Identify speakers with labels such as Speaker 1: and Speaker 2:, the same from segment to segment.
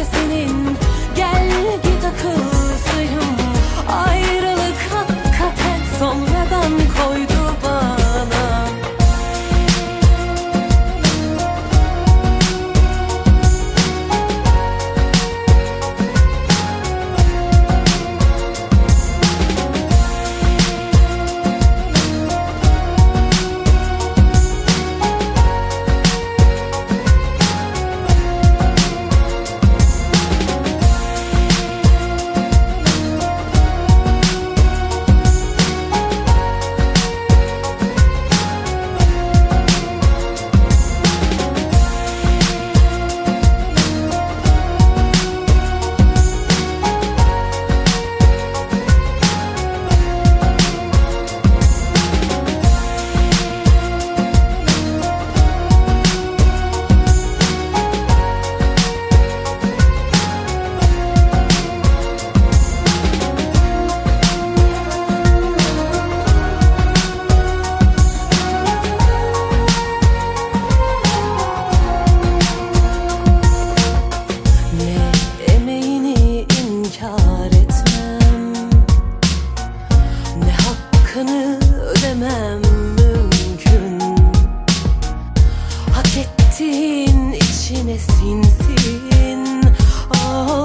Speaker 1: bahçesinin hakkını ödemem mümkün. Hak ettiğin içine sinsin. Of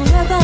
Speaker 1: Another